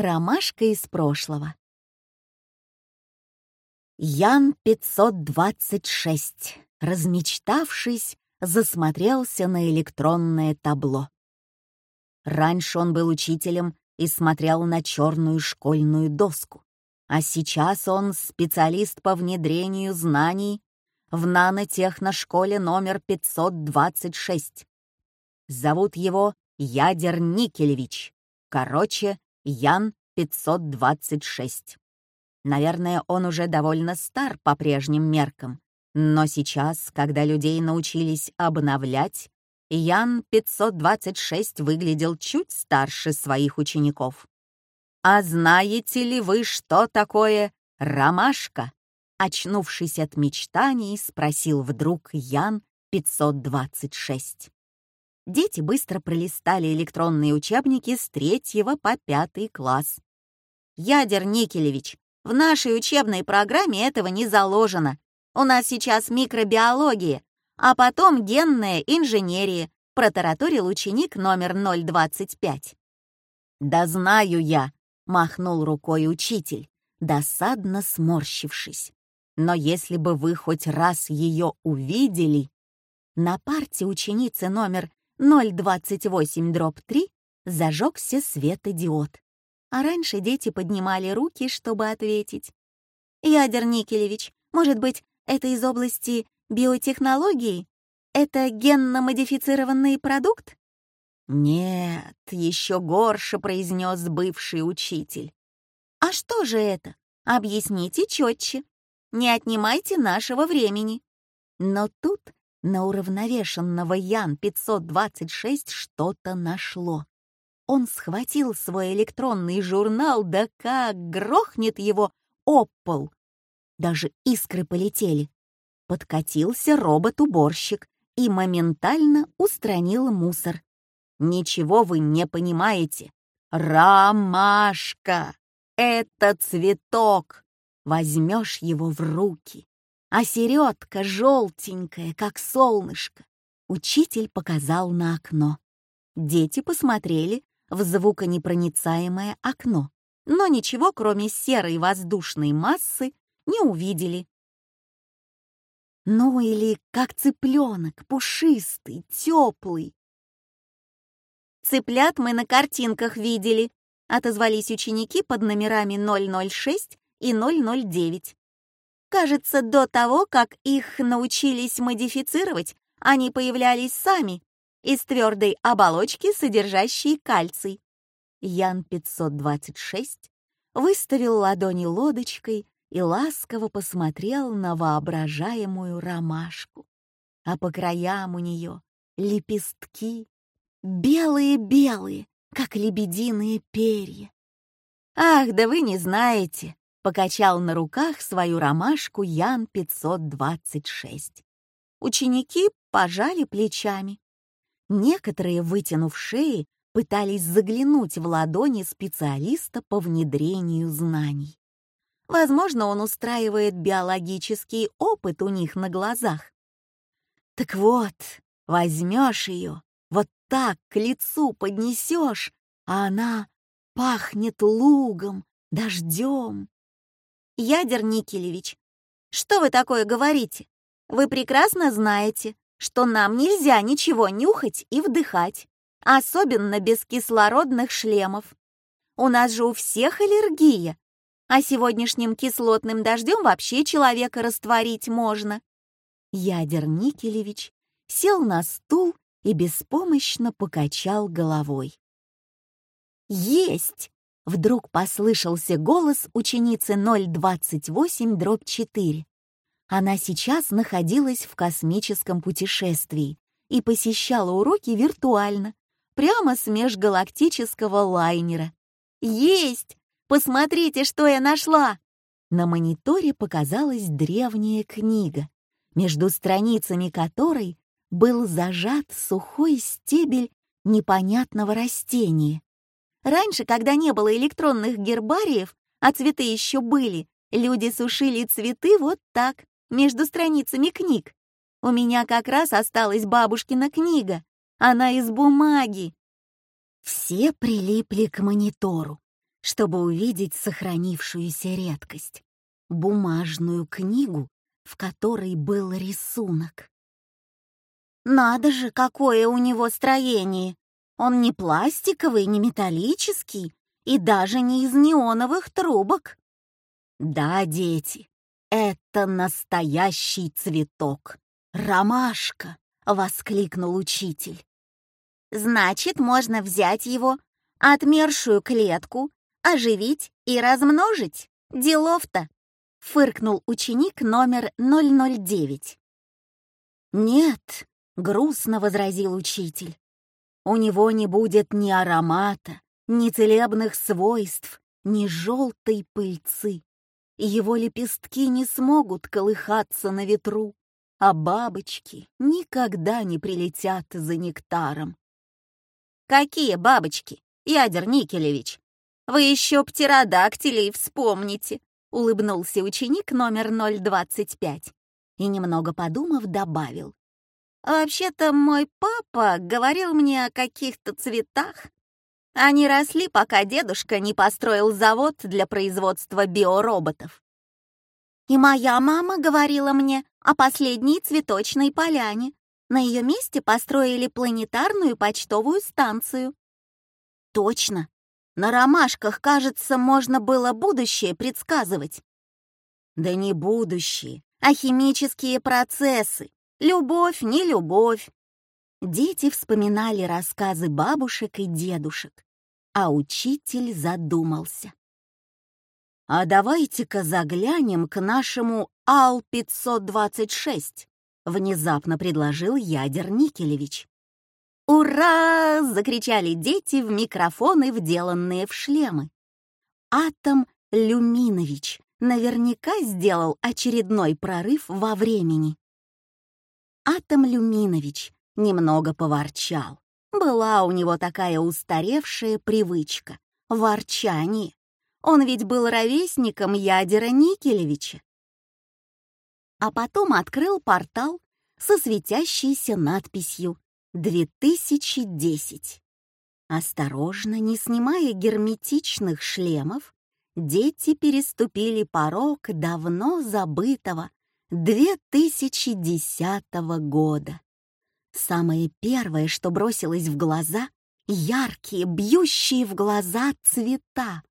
Ромашка из прошлого. Ян 526, размечтавшись, засмотрелся на электронное табло. Раньше он был учителем и смотрел на черную школьную доску, а сейчас он специалист по внедрению знаний в нанотехношколе номер 526. Зовут его Ядер Никелевич. Короче, Ян 526. Наверное, он уже довольно стар по прежним меркам, но сейчас, когда людей научились обновлять, Ян 526 выглядел чуть старше своих учеников. «А знаете ли вы, что такое ромашка?» Очнувшись от мечтаний, спросил вдруг Ян 526. Дети быстро пролистали электронные учебники с третьего по пятый класс. «Ядер Никелевич, в нашей учебной программе этого не заложено. У нас сейчас микробиология, а потом генная инженерия», протараторил ученик номер 025. «Да знаю я», — махнул рукой учитель, досадно сморщившись. «Но если бы вы хоть раз ее увидели...» На парте ученицы номер 028-3 зажегся светодиод а раньше дети поднимали руки, чтобы ответить. «Ядер Никелевич, может быть, это из области биотехнологии? Это генно-модифицированный продукт?» «Нет, еще горше», — произнес бывший учитель. «А что же это? Объясните четче. Не отнимайте нашего времени». Но тут на уравновешенного Ян-526 что-то нашло. Он схватил свой электронный журнал, да как грохнет его об. Даже искры полетели. Подкатился робот-уборщик и моментально устранил мусор. Ничего вы не понимаете. Ромашка! Это цветок! Возьмешь его в руки. А середка желтенькая, как солнышко. Учитель показал на окно. Дети посмотрели в звуконепроницаемое окно, но ничего, кроме серой воздушной массы, не увидели. Ну или как цыпленок, пушистый, теплый. «Цыплят мы на картинках видели», — отозвались ученики под номерами 006 и 009. Кажется, до того, как их научились модифицировать, они появлялись сами из твердой оболочки, содержащей кальций. Ян 526 выставил ладони лодочкой и ласково посмотрел на воображаемую ромашку. А по краям у нее лепестки, белые-белые, как лебединые перья. «Ах, да вы не знаете!» — покачал на руках свою ромашку Ян 526. Ученики пожали плечами. Некоторые, вытянув шеи, пытались заглянуть в ладони специалиста по внедрению знаний. Возможно, он устраивает биологический опыт у них на глазах. Так вот, возьмешь ее, вот так к лицу поднесешь, а она пахнет лугом, дождем. Ядер Никелевич, что вы такое говорите? Вы прекрасно знаете, что нам нельзя ничего нюхать и вдыхать, особенно без кислородных шлемов. У нас же у всех аллергия, а сегодняшним кислотным дождем вообще человека растворить можно. Ядер Никелевич сел на стул и беспомощно покачал головой. «Есть!» — вдруг послышался голос ученицы 028-4. Она сейчас находилась в космическом путешествии и посещала уроки виртуально, прямо с межгалактического лайнера. «Есть! Посмотрите, что я нашла!» На мониторе показалась древняя книга, между страницами которой был зажат сухой стебель непонятного растения. Раньше, когда не было электронных гербариев, а цветы еще были, люди сушили цветы вот так, между страницами книг. У меня как раз осталась бабушкина книга. Она из бумаги. Все прилипли к монитору. чтобы увидеть сохранившуюся редкость — бумажную книгу, в которой был рисунок. Надо же, какое у него строение! Он не пластиковый, не металлический и даже не из неоновых трубок. Да, дети, это настоящий цветок. Ромашка, воскликнул учитель. Значит, можно взять его, отмершую клетку, оживить и размножить. Делов-то, фыркнул ученик номер 009. Нет, грустно возразил учитель. У него не будет ни аромата, ни целебных свойств, ни желтой пыльцы. Его лепестки не смогут колыхаться на ветру, а бабочки никогда не прилетят за нектаром. «Какие бабочки, Ядер Никелевич? Вы еще птеродактилей вспомните!» — улыбнулся ученик номер 025 и, немного подумав, добавил. Вообще-то мой папа говорил мне о каких-то цветах. Они росли, пока дедушка не построил завод для производства биороботов. И моя мама говорила мне о последней цветочной поляне. На ее месте построили планетарную почтовую станцию. Точно. На ромашках, кажется, можно было будущее предсказывать. Да не будущее, а химические процессы, Любовь, не любовь. Дети вспоминали рассказы бабушек и дедушек, а учитель задумался. «А давайте-ка заглянем к нашему Ал-526», — внезапно предложил Ядер Никелевич. «Ура!» — закричали дети в микрофоны, вделанные в шлемы. Атом Люминович наверняка сделал очередной прорыв во времени. Атом Люминович немного поворчал. Была у него такая устаревшая привычка — ворчание. Он ведь был ровесником Ядера Никелевича. А потом открыл портал со светящейся надписью «2010». Осторожно, не снимая герметичных шлемов, дети переступили порог давно забытого 2010 года. Самое первое, что бросилось в глаза — яркие, бьющие в глаза цвета.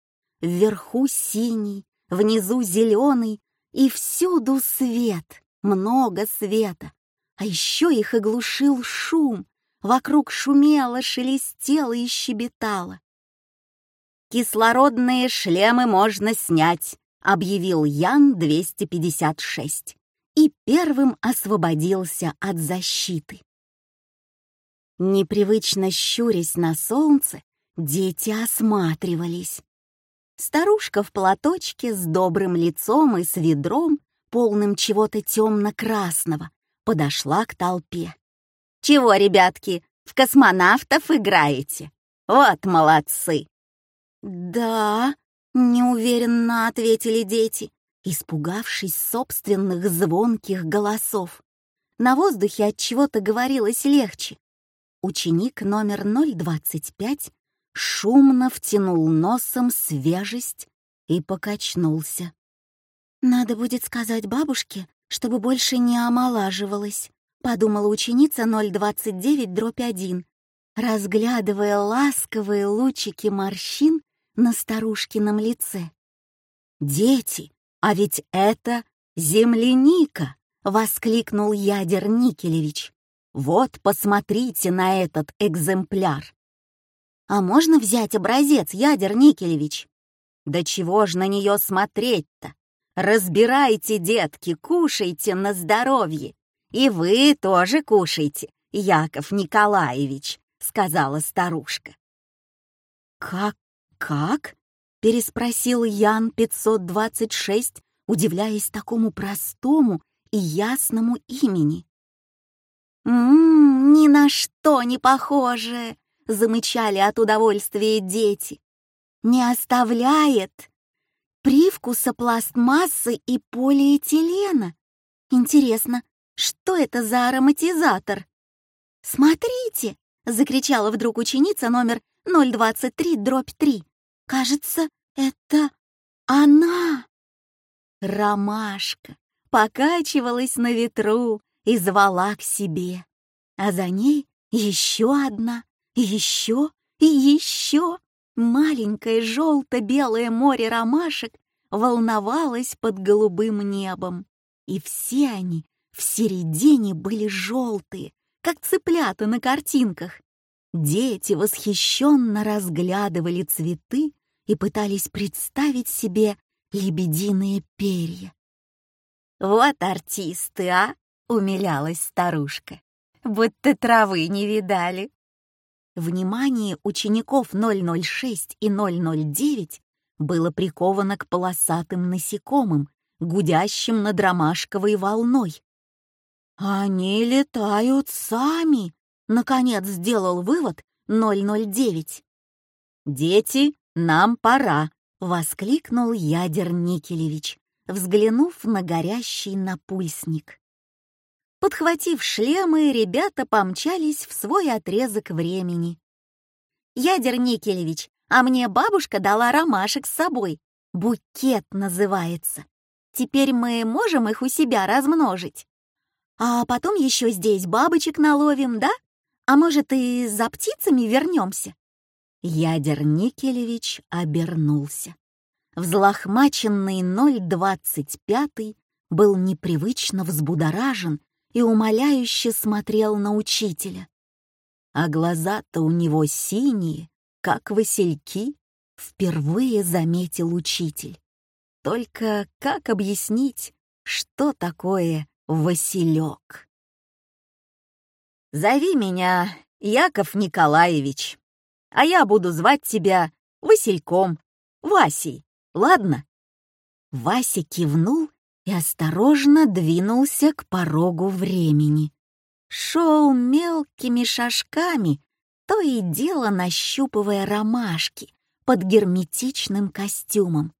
Вверху синий, внизу зеленый, и всюду свет, много света. А еще их оглушил шум. Вокруг шумело, шелестело и щебетало. «Кислородные шлемы можно снять», — объявил Ян-256 и первым освободился от защиты. Непривычно щурясь на солнце, дети осматривались. Старушка в платочке с добрым лицом и с ведром, полным чего-то темно-красного, подошла к толпе. «Чего, ребятки, в космонавтов играете? Вот молодцы!» «Да», — неуверенно ответили дети испугавшись собственных звонких голосов. На воздухе от чего-то говорилось легче. Ученик номер 025 шумно втянул носом свежесть и покачнулся. «Надо будет сказать бабушке, чтобы больше не омолаживалась», подумала ученица 029-1, разглядывая ласковые лучики морщин на старушкином лице. «Дети, «А ведь это земляника!» — воскликнул Ядер Никелевич. «Вот, посмотрите на этот экземпляр!» «А можно взять образец, Ядер Никелевич?» «Да чего ж на нее смотреть-то? Разбирайте, детки, кушайте на здоровье. И вы тоже кушайте, Яков Николаевич», — сказала старушка. «Как? Как?» Переспросил Ян 526, удивляясь такому простому и ясному имени. «Ммм, ни на что не похоже!» — замычали от удовольствия дети. «Не оставляет привкуса пластмассы и полиэтилена. Интересно, что это за ароматизатор?» «Смотрите!» — закричала вдруг ученица номер 023-3. Кажется, Это она! Ромашка покачивалась на ветру и звала к себе, а за ней еще одна, еще и еще. Маленькое желто-белое море ромашек волновалось под голубым небом, и все они в середине были желтые, как цыплята на картинках. Дети восхищенно разглядывали цветы и пытались представить себе лебединые перья. «Вот артисты, а!» — умилялась старушка. «Будто травы не видали». Внимание учеников 006 и 009 было приковано к полосатым насекомым, гудящим над ромашковой волной. «Они летают сами», — наконец сделал вывод 009. «Дети, нам пора», — воскликнул Ядер Никелевич, взглянув на горящий напульсник. Подхватив шлемы, ребята помчались в свой отрезок времени. «Ядер Никелевич, а мне бабушка дала ромашек с собой. Букет называется. Теперь мы можем их у себя размножить?» А потом еще здесь бабочек наловим, да? А может, и за птицами вернемся?» Ядер Никелевич обернулся. Взлохмаченный 025 был непривычно взбудоражен и умоляюще смотрел на учителя. А глаза-то у него синие, как васильки, впервые заметил учитель. Только как объяснить, что такое Василек. «Зови меня Яков Николаевич, а я буду звать тебя Васильком, Васей, ладно?» Вася кивнул и осторожно двинулся к порогу времени. Шел мелкими шажками, то и дело нащупывая ромашки под герметичным костюмом.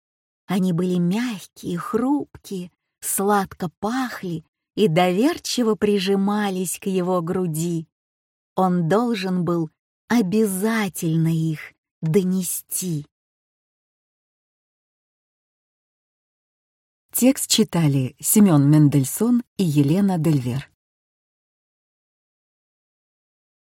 Они были мягкие, хрупкие, сладко пахли и доверчиво прижимались к его груди. Он должен был обязательно их донести. Текст читали Семен Мендельсон и Елена Дельвер.